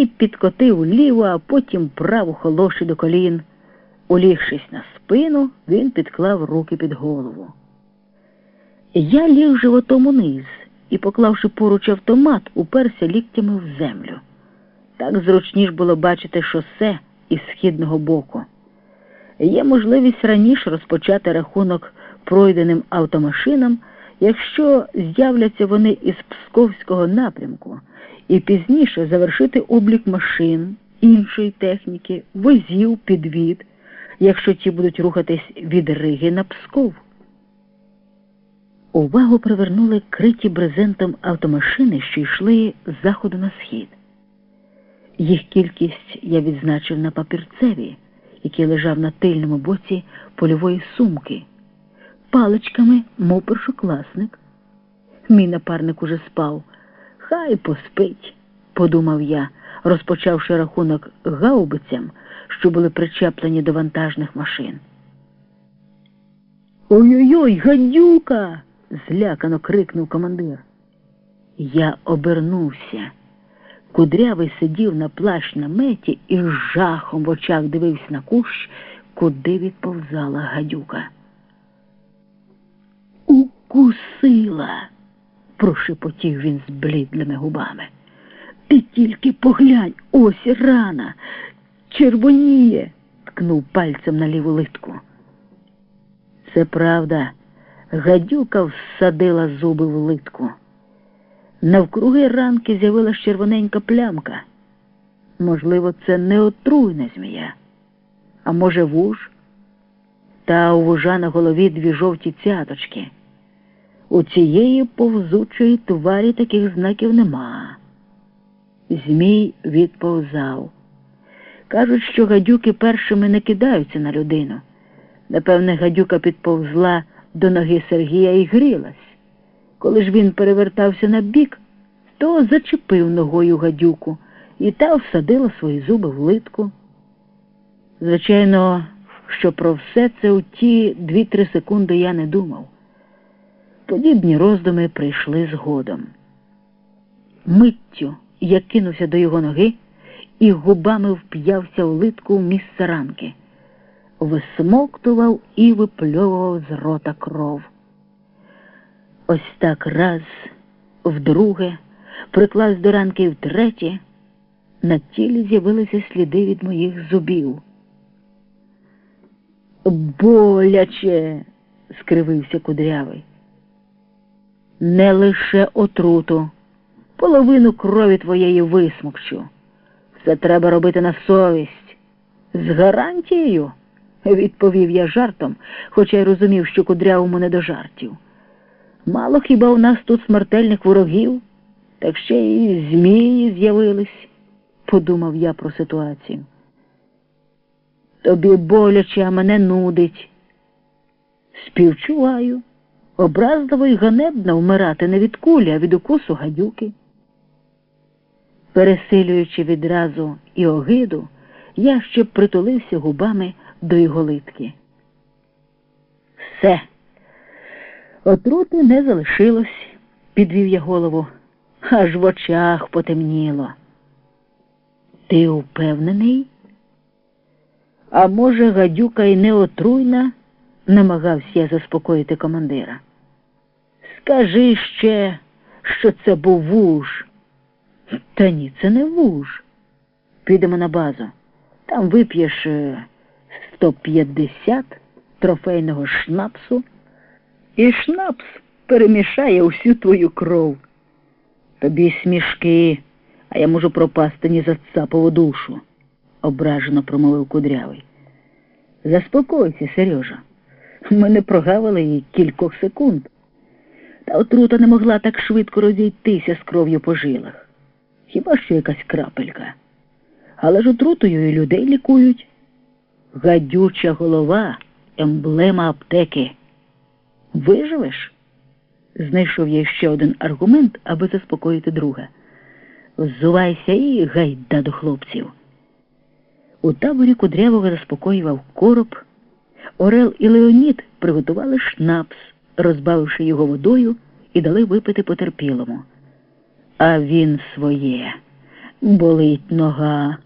і підкотив ліву, а потім праву холоші до колін. Улігшись на спину, він підклав руки під голову. Я ліг животом униз і, поклавши поруч автомат, уперся ліктями в землю. Так зручніш було бачити шосе із східного боку. Є можливість раніше розпочати рахунок пройденим автомашинам, якщо з'являться вони із Псковського напрямку, і пізніше завершити облік машин, іншої техніки, возів, підвід, якщо ті будуть рухатись від Риги на Псков. Увагу привернули криті брезентом автомашини, що йшли з заходу на схід. Їх кількість я відзначив на папірцеві, який лежав на тильному боці польової сумки, паличками, мов першокласник. Мій напарник уже спав. Хай поспить, подумав я, розпочавши рахунок гаубицям, що були причеплені до вантажних машин. Ой-ой-ой, гадюка! злякано крикнув командир. Я обернувся. Кудрявий сидів на плащ наметі і з жахом в очах дивився на кущ, куди відповзала гадюка. Укусила, прошепотів він з блідлими губами. Ти тільки поглянь, ось рана, червоніє, ткнув пальцем на ліву литку. Це правда, гадюка всадила зуби в литку. Навкруги ранки з'явилась червоненька плямка. Можливо, це не отруйна змія, а може, вуж? Та у вужа на голові дві жовті цяточки. У цієї повзучої тварі таких знаків нема. Змій відповзав. Кажуть, що гадюки першими не кидаються на людину. Напевне, гадюка підповзла до ноги Сергія і грілась. Коли ж він перевертався на бік, то зачепив ногою гадюку і та всадила свої зуби в литку. Звичайно, що про все це у ті дві-три секунди я не думав. Подібні роздуми прийшли згодом. Миттю я кинувся до його ноги і губами вп'явся в литку в місце ранки, висмоктував і випльовував з рота кров. Ось так раз, вдруге, приклав до ранки втретє, на тілі з'явилися сліди від моїх зубів. Боляче, скривився кудрявий. Не лише отруту, половину крові твоєї висмокчу. Все треба робити на совість. З гарантією, відповів я жартом, хоча й розумів, що кудрявому не до жартів. Мало хіба у нас тут смертельних ворогів, так ще й змії з'явились, подумав я про ситуацію. Тобі боляче, а мене нудить. Співчуваю, образливо й ганебно вмирати не від кулі, а від укусу гадюки. Пересилюючи відразу і огиду, я ще притулився губами до його литки. Все. Отрути не залишилось, підвів я голову, аж в очах потемніло. Ти впевнений? А може, гадюка і не отруйна, намагався я заспокоїти командира. Скажи ще, що це був вуж. Та ні, це не вуж. Підемо на базу. Там вип'єш 150 трофейного шнапсу, і шнапс перемішає усю твою кров. Тобі смішки, а я можу пропасти ні за цапову душу ображено промовив кудрявий. Заспокойся, Сережа. Ми не прогавили й кількох секунд. Та отрута не могла так швидко розійтися з кров'ю по жилах. Хіба що якась крапелька? Але ж отрутою і людей лікують. Гадюча голова, емблема аптеки. Виживеш? Знайшов я ще один аргумент, аби заспокоїти друга. Взувайся і гайда до хлопців. У таборі кудрявого заспокоював короб. Орел і Леонід приготували шнапс, розбавивши його водою і дали випити потерпілому. А він своє Болить нога.